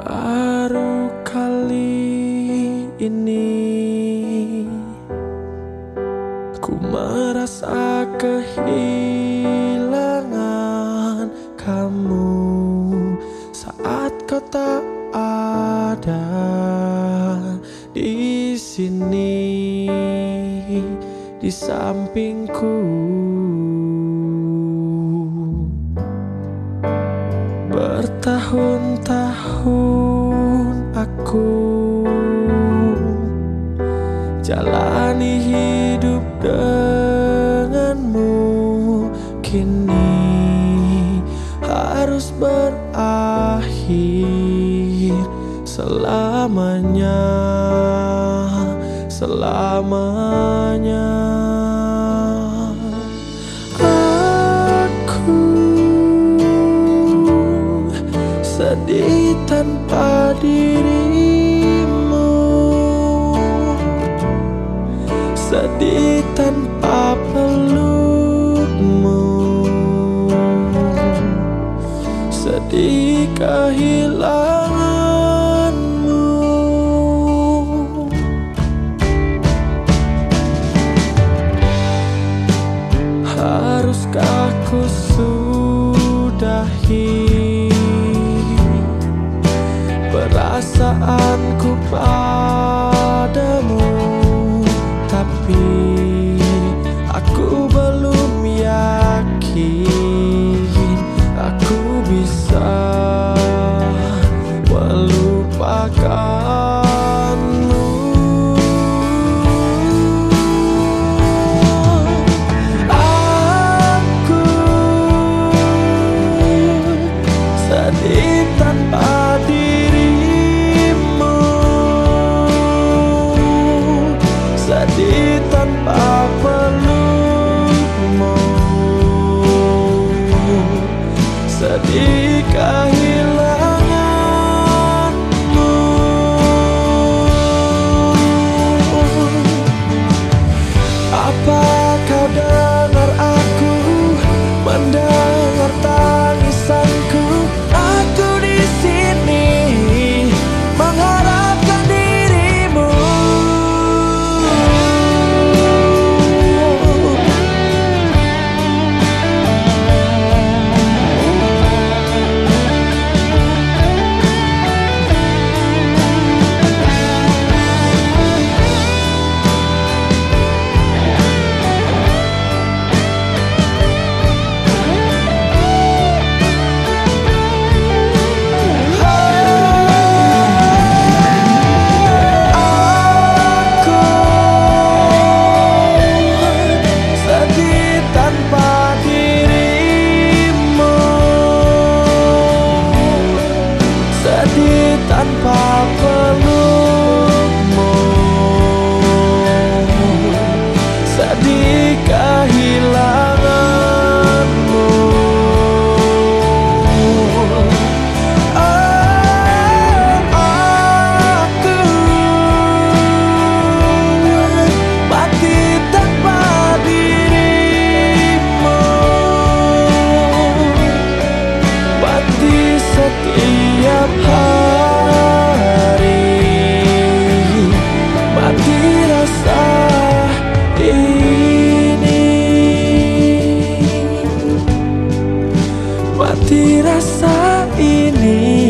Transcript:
Baru kali ini Ku merasa kehilangan kamu Saat kau tak ada di sini di sampingku Bertahun-tahun aku Jalani hidup denganmu. Kini harus berakhir Selamanya Selamanya dirimu Sedih tanpa pelukmu. Sedih kehilanganmu. Haruskah ku sudahi perasaanku padamu. Tapi aku belum yakin Aku bisa melupakanmu. Aku sedih sedih tanpa pelukmu Sedih kehilanganmu. Apa mati rasa ini.